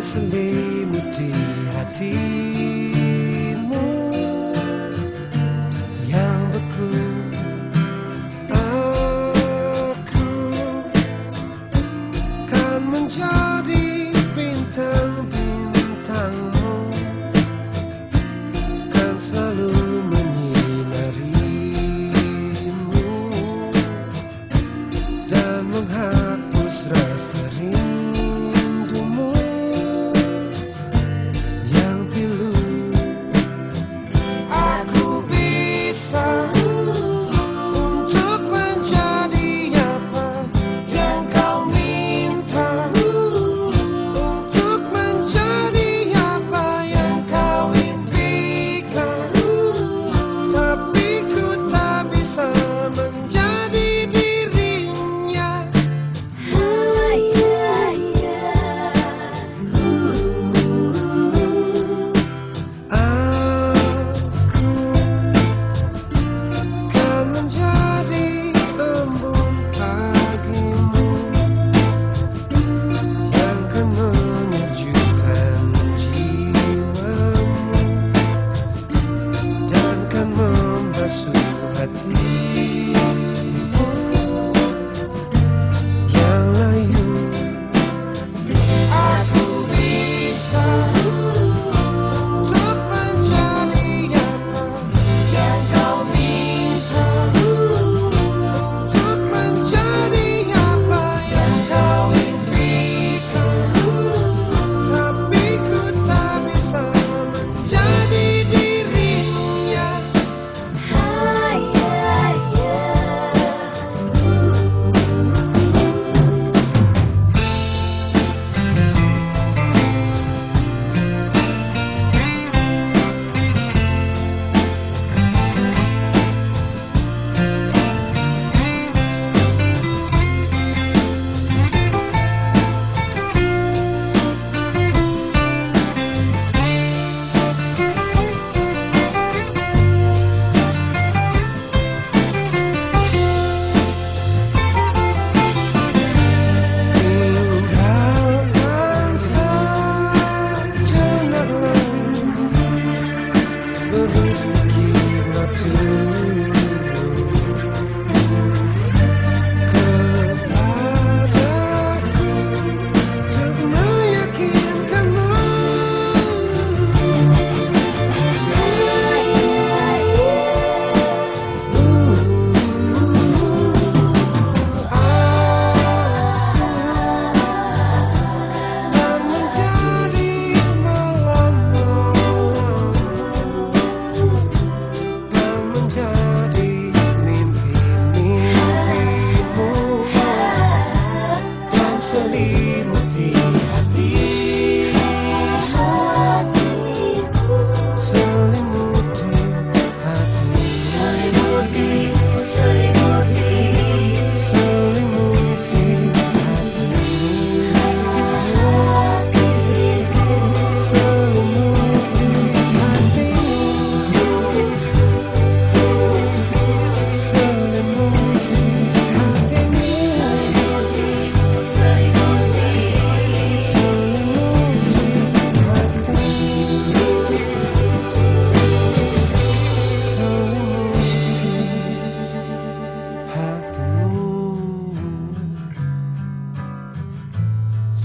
selimuti hatimu. Yang beku aku kan menjadi bintang-bintangmu. Kan selalu menyinarimu dan menghargai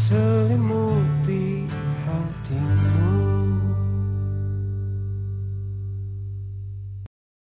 selimuti hatimu.